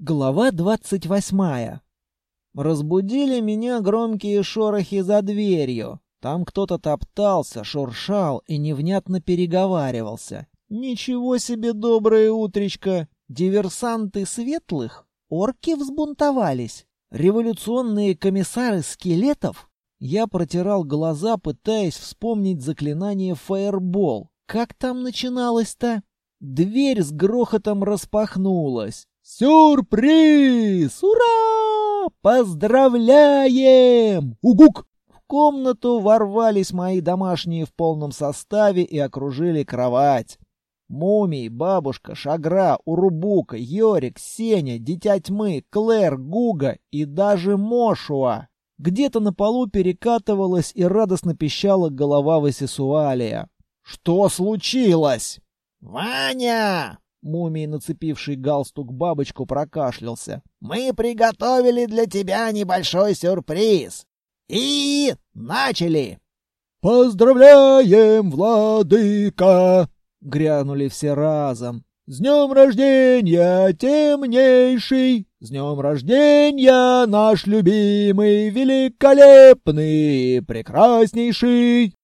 Глава двадцать восьмая. Разбудили меня громкие шорохи за дверью. Там кто-то топтался, шуршал и невнятно переговаривался. Ничего себе доброе утречко! Диверсанты светлых? Орки взбунтовались? Революционные комиссары скелетов? Я протирал глаза, пытаясь вспомнить заклинание «Фаербол». Как там начиналось-то? Дверь с грохотом распахнулась. Сюрприз! Ура! Поздравляем! Угук! В комнату ворвались мои домашние в полном составе и окружили кровать. Мумий, бабушка, Шагра, Урубука, Йорик, Сеня, Дитя Тьмы, Клэр, Гуга и даже Мошуа. Где-то на полу перекатывалась и радостно пищала голова Васисуалия. «Что случилось?» «Ваня!» Мумий, нацепивший галстук бабочку, прокашлялся. «Мы приготовили для тебя небольшой сюрприз. И начали!» «Поздравляем, владыка!» — грянули все разом. «С днем рождения, темнейший! С днем рождения, наш любимый, великолепный, прекраснейший!»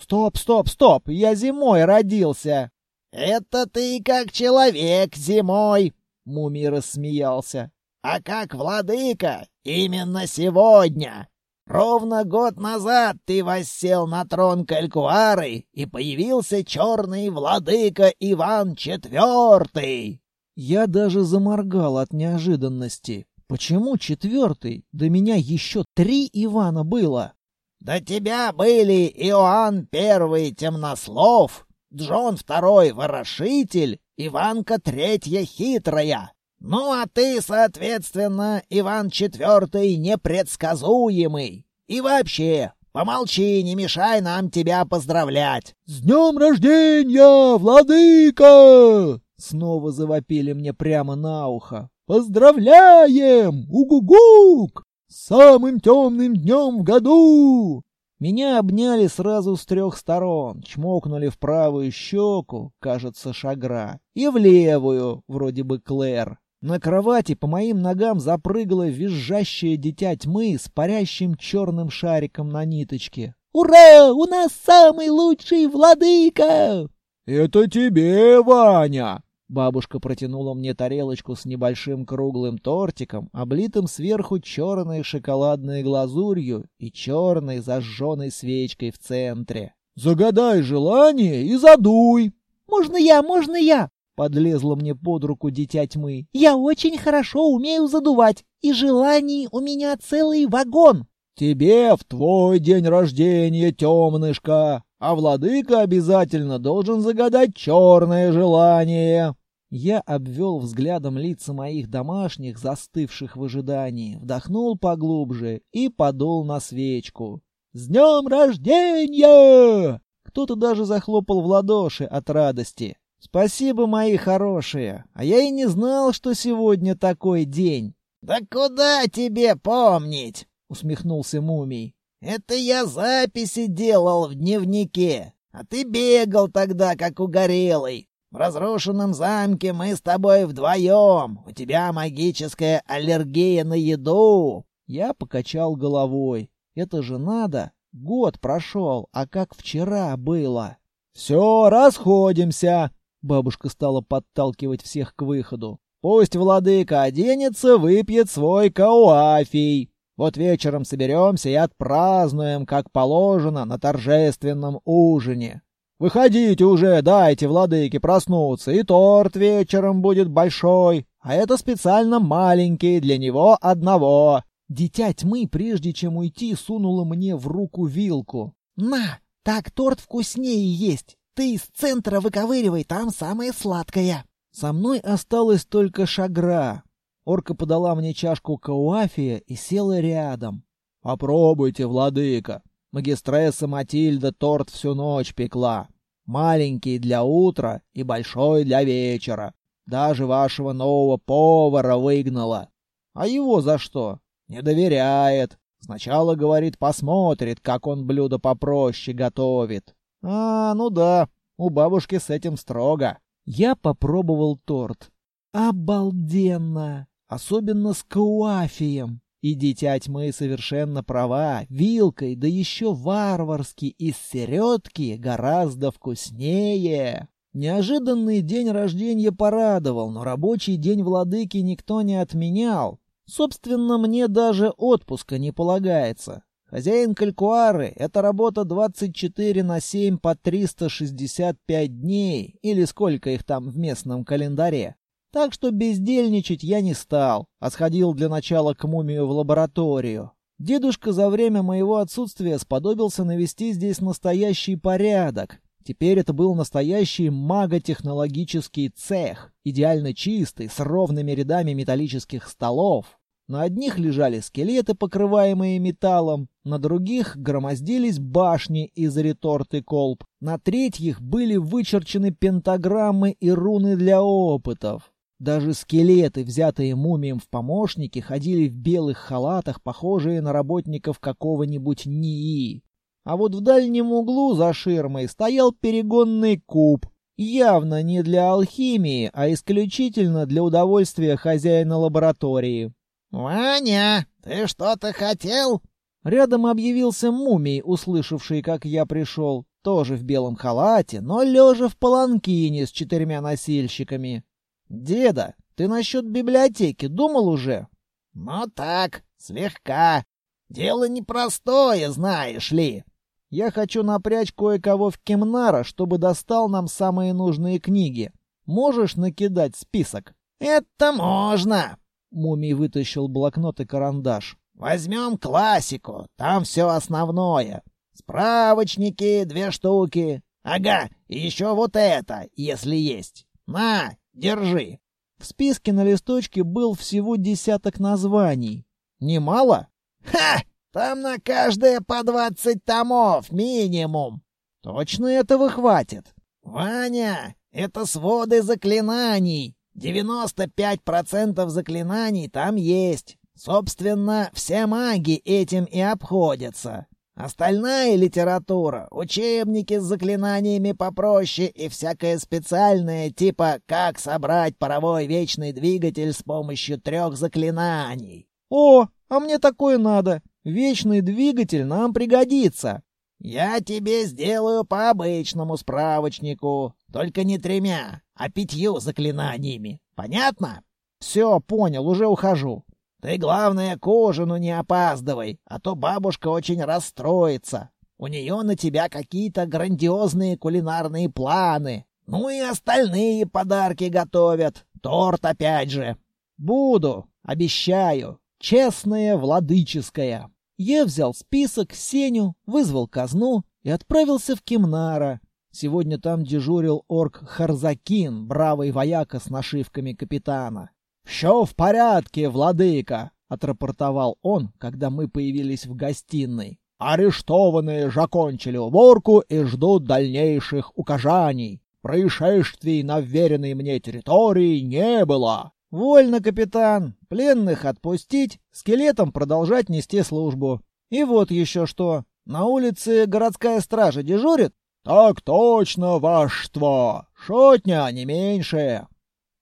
«Стоп, стоп, стоп! Я зимой родился!» «Это ты как человек зимой!» — Мумий рассмеялся. «А как владыка именно сегодня!» Ровно год назад ты воссел на трон Калькуары, и появился черный владыка Иван Четвертый. Я даже заморгал от неожиданности. Почему четвертый? До меня еще три Ивана было. До тебя были Иоанн Первый Темнослов, Джон Второй Ворошитель, Иванка Третья Хитрая. Ну а ты, соответственно, Иван Четвертый Непредсказуемый. И вообще, помолчи, не мешай нам тебя поздравлять. «С днем рождения, владыка!» Снова завопили мне прямо на ухо. «Поздравляем! Угугук! Самым темным днем в году!» Меня обняли сразу с трех сторон, чмокнули в правую щеку, кажется, шагра, и в левую, вроде бы Клэр. На кровати по моим ногам запрыгало визжащее дитя тьмы с парящим черным шариком на ниточке. «Ура! У нас самый лучший владыка!» «Это тебе, Ваня!» Бабушка протянула мне тарелочку с небольшим круглым тортиком, облитым сверху черной шоколадной глазурью и черной зажженной свечкой в центре. «Загадай желание и задуй!» «Можно я, можно я?» Подлезла мне под руку дитя тьмы. «Я очень хорошо умею задувать, и желаний у меня целый вагон!» «Тебе в твой день рождения, темнышка, а владыка обязательно должен загадать черное желание!» Я обвел взглядом лица моих домашних, застывших в ожидании, вдохнул поглубже и подул на свечку. «С днем рождения!» Кто-то даже захлопал в ладоши от радости. «Спасибо, мои хорошие, а я и не знал, что сегодня такой день». «Да куда тебе помнить?» — усмехнулся Мумий. «Это я записи делал в дневнике, а ты бегал тогда, как угорелый. В разрушенном замке мы с тобой вдвоем. У тебя магическая аллергия на еду». Я покачал головой. «Это же надо. Год прошел, а как вчера было». «Все, расходимся!» Бабушка стала подталкивать всех к выходу. «Пусть владыка оденется, выпьет свой кауафий. Вот вечером соберемся и отпразднуем, как положено, на торжественном ужине. Выходите уже, дайте владыке проснуться, и торт вечером будет большой, а это специально маленький для него одного». Дитя тьмы, прежде чем уйти, сунула мне в руку вилку. «На, так торт вкуснее есть. Ты из центра выковыривай, там самое сладкое. Со мной осталась только шагра. Орка подала мне чашку кауафия и села рядом. «Попробуйте, владыка. Магистресса Матильда торт всю ночь пекла. Маленький для утра и большой для вечера. Даже вашего нового повара выгнала. А его за что? Не доверяет. Сначала, говорит, посмотрит, как он блюдо попроще готовит. А, ну да, у бабушки с этим строго. Я попробовал торт. Обалденно! особенно с кауафием. И дитя тьмы совершенно права, вилкой, да еще варварски из середки гораздо вкуснее. Неожиданный день рождения порадовал, но рабочий день владыки никто не отменял. Собственно, мне даже отпуска не полагается. Хозяин калькуары — это работа 24 на 7 по 365 дней, или сколько их там в местном календаре. Так что бездельничать я не стал, а сходил для начала к мумию в лабораторию. Дедушка за время моего отсутствия сподобился навести здесь настоящий порядок. Теперь это был настоящий маготехнологический цех, идеально чистый, с ровными рядами металлических столов. На одних лежали скелеты, покрываемые металлом, на других громоздились башни из реторты колб, на третьих были вычерчены пентаграммы и руны для опытов. Даже скелеты, взятые мумием в помощники, ходили в белых халатах, похожие на работников какого-нибудь НИИ. А вот в дальнем углу за ширмой стоял перегонный куб, явно не для алхимии, а исключительно для удовольствия хозяина лаборатории. «Ваня, ты что-то хотел?» Рядом объявился мумий, услышавший, как я пришел, тоже в белом халате, но лежа в паланкине с четырьмя носильщиками. «Деда, ты насчет библиотеки думал уже?» «Ну так, слегка. Дело непростое, знаешь ли». «Я хочу напрячь кое-кого в Кемнара, чтобы достал нам самые нужные книги. Можешь накидать список?» «Это можно!» Мумий вытащил блокнот и карандаш. «Возьмем классику, там все основное. Справочники, две штуки. Ага, и еще вот это, если есть. На, Держи. В списке на листочке был всего десяток названий. Немало? Ха! Там на каждое по двадцать томов минимум. Точно этого хватит? Ваня, это своды заклинаний. Девяносто пять процентов заклинаний там есть. Собственно, все маги этим и обходятся. Остальная литература, учебники с заклинаниями попроще и всякое специальное, типа «Как собрать паровой вечный двигатель с помощью трех заклинаний». «О, а мне такое надо! Вечный двигатель нам пригодится!» «Я тебе сделаю по обычному справочнику, только не тремя, а пятью заклинаниями. Понятно?» «Все, понял, уже ухожу». Ты, главное, к ужину не опаздывай, а то бабушка очень расстроится. У нее на тебя какие-то грандиозные кулинарные планы. Ну и остальные подарки готовят. Торт опять же. Буду, обещаю. Честное, владыческое. Я взял список, Сеню, вызвал казну и отправился в Кимнара. Сегодня там дежурил орк Харзакин, бравый вояка с нашивками капитана. «Все в порядке, владыка!» — отрапортовал он, когда мы появились в гостиной. «Арештованные же окончили уборку и ждут дальнейших указаний. Происшествий на вверенной мне территории не было». «Вольно, капитан. Пленных отпустить, скелетом продолжать нести службу. И вот еще что. На улице городская стража дежурит?» «Так точно, вашество. Шотня, не меньше.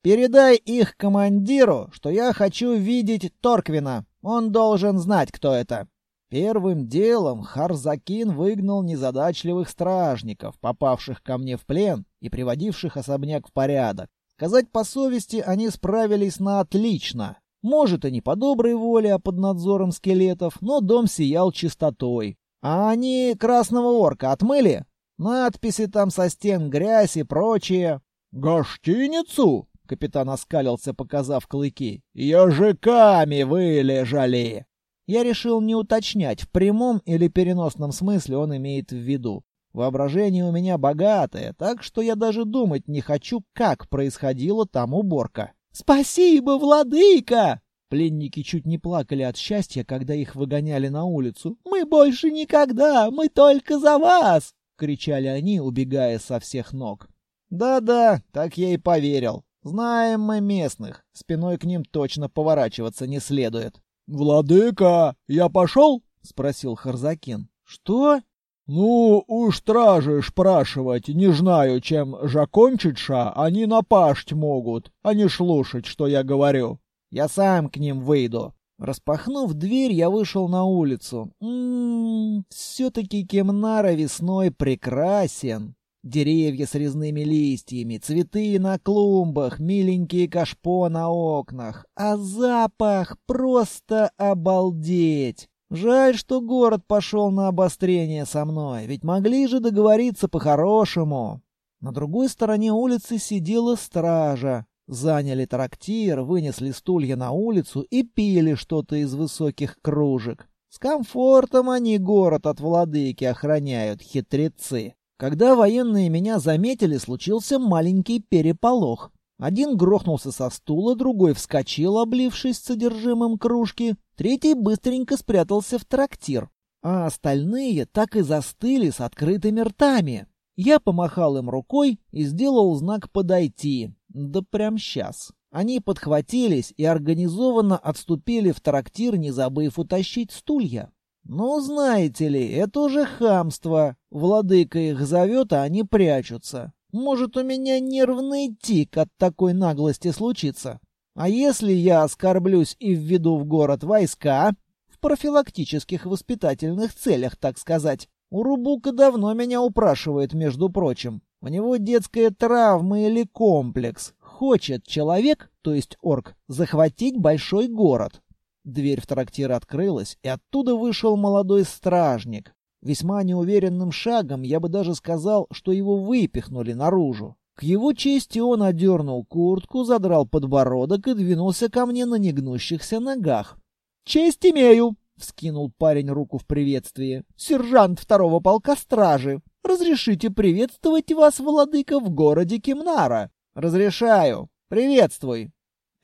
Передай их командиру, что я хочу видеть Торквина. Он должен знать, кто это. Первым делом Харзакин выгнал незадачливых стражников, попавших ко мне в плен и приводивших особняк в порядок. Сказать по совести, они справились на отлично. Может, и не по доброй воле, а под надзором скелетов, но дом сиял чистотой. А они красного орка отмыли? Надписи там со стен грязь и прочее. «Гостиницу?» Капитан оскалился, показав клыки. «Ежиками вылежали!» Я решил не уточнять, в прямом или переносном смысле он имеет в виду. Воображение у меня богатое, так что я даже думать не хочу, как происходила там уборка. «Спасибо, владыка!» Пленники чуть не плакали от счастья, когда их выгоняли на улицу. «Мы больше никогда! Мы только за вас!» — кричали они, убегая со всех ног. «Да-да, так я и поверил. Знаем мы местных, спиной к ним точно поворачиваться не следует. «Владыка, я пошел?» — спросил Харзакин. «Что?» «Ну, уж стражи спрашивать, не знаю, чем закончится, они напасть могут, а не слушать, что я говорю». Я сам к ним выйду. Распахнув дверь, я вышел на улицу. Ммм, все-таки Кемнара весной прекрасен. Деревья с резными листьями, цветы на клумбах, миленькие кашпо на окнах. А запах просто обалдеть! Жаль, что город пошел на обострение со мной, ведь могли же договориться по-хорошему. На другой стороне улицы сидела стража. Заняли трактир, вынесли стулья на улицу и пили что-то из высоких кружек. С комфортом они город от владыки охраняют, хитрецы. Когда военные меня заметили, случился маленький переполох. Один грохнулся со стула, другой вскочил, облившись содержимым кружки, третий быстренько спрятался в трактир, а остальные так и застыли с открытыми ртами. Я помахал им рукой и сделал знак «подойти». Да прям сейчас. Они подхватились и организованно отступили в трактир, не забыв утащить стулья. «Ну, знаете ли, это уже хамство. Владыка их зовет, а они прячутся. Может, у меня нервный тик от такой наглости случится. А если я оскорблюсь и введу в город войска, в профилактических воспитательных целях, так сказать, Урубука давно меня упрашивает, между прочим. У него детская травма или комплекс. Хочет человек, то есть орк, захватить большой город. Дверь в трактир открылась, и оттуда вышел молодой стражник. Весьма неуверенным шагом я бы даже сказал, что его выпихнули наружу. К его чести он одернул куртку, задрал подбородок и двинулся ко мне на негнущихся ногах. «Честь имею!» — вскинул парень руку в приветствии. «Сержант второго полка стражи. Разрешите приветствовать вас, владыка, в городе Кимнара?» «Разрешаю. Приветствуй».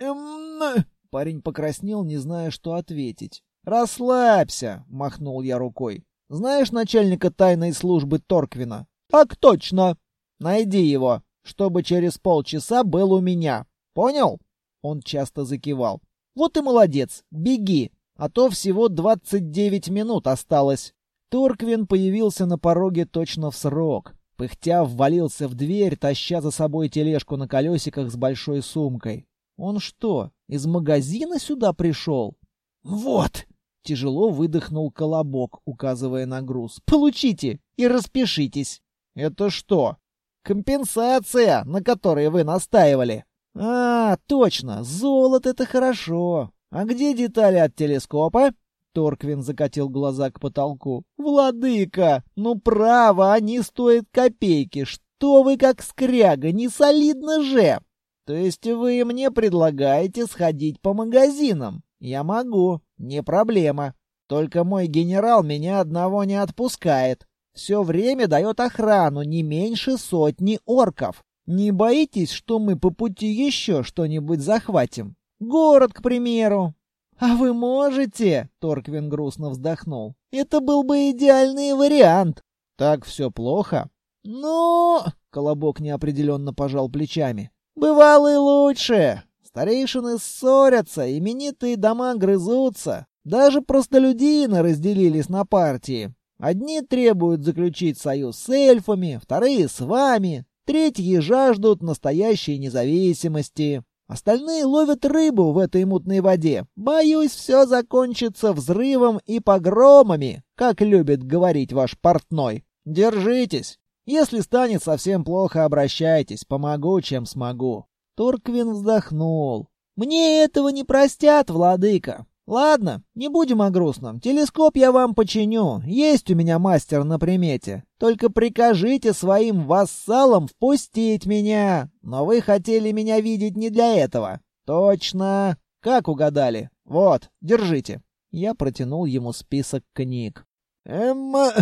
«Эм...» Парень покраснел, не зная, что ответить. «Расслабься!» — махнул я рукой. «Знаешь начальника тайной службы Торквина?» «Так точно!» «Найди его, чтобы через полчаса был у меня. Понял?» Он часто закивал. «Вот и молодец! Беги! А то всего двадцать девять минут осталось!» Торквин появился на пороге точно в срок. Пыхтя ввалился в дверь, таща за собой тележку на колесиках с большой сумкой. Он что, из магазина сюда пришел? Вот! Тяжело выдохнул колобок, указывая на груз. Получите и распишитесь. Это что? Компенсация, на которой вы настаивали. А, точно, золото это хорошо. А где детали от телескопа? Торквин закатил глаза к потолку. «Владыка! Ну, право, они стоят копейки! Что вы как скряга, не солидно же!» То есть вы мне предлагаете сходить по магазинам? Я могу, не проблема. Только мой генерал меня одного не отпускает. Все время дает охрану не меньше сотни орков. Не боитесь, что мы по пути еще что-нибудь захватим? Город, к примеру. А вы можете? Торквин грустно вздохнул. Это был бы идеальный вариант. Так все плохо? Ну, Колобок неопределенно пожал плечами. Бывало и лучше. Старейшины ссорятся, именитые дома грызутся. Даже простолюдины разделились на партии. Одни требуют заключить союз с эльфами, вторые с вами, третьи жаждут настоящей независимости. Остальные ловят рыбу в этой мутной воде. Боюсь, все закончится взрывом и погромами, как любит говорить ваш портной. Держитесь. Если станет совсем плохо, обращайтесь, помогу, чем смогу». Торквин вздохнул. «Мне этого не простят, владыка. Ладно, не будем о грустном. Телескоп я вам починю. Есть у меня мастер на примете. Только прикажите своим вассалам впустить меня. Но вы хотели меня видеть не для этого. Точно. Как угадали? Вот, держите. Я протянул ему список книг. Эмма,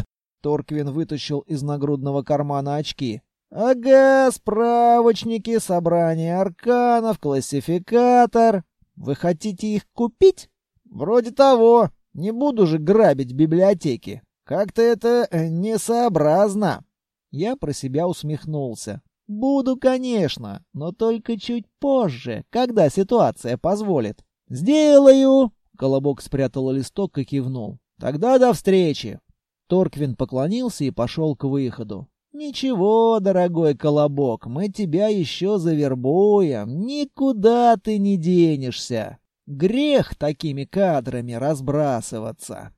Торквин вытащил из нагрудного кармана очки. «Ага, справочники, собрание арканов, классификатор. Вы хотите их купить?» «Вроде того. Не буду же грабить библиотеки. Как-то это э, несообразно». Я про себя усмехнулся. «Буду, конечно, но только чуть позже, когда ситуация позволит». «Сделаю!» — Колобок спрятал листок и кивнул. «Тогда до встречи!» Торквин поклонился и пошел к выходу. «Ничего, дорогой Колобок, мы тебя еще завербуем. Никуда ты не денешься. Грех такими кадрами разбрасываться.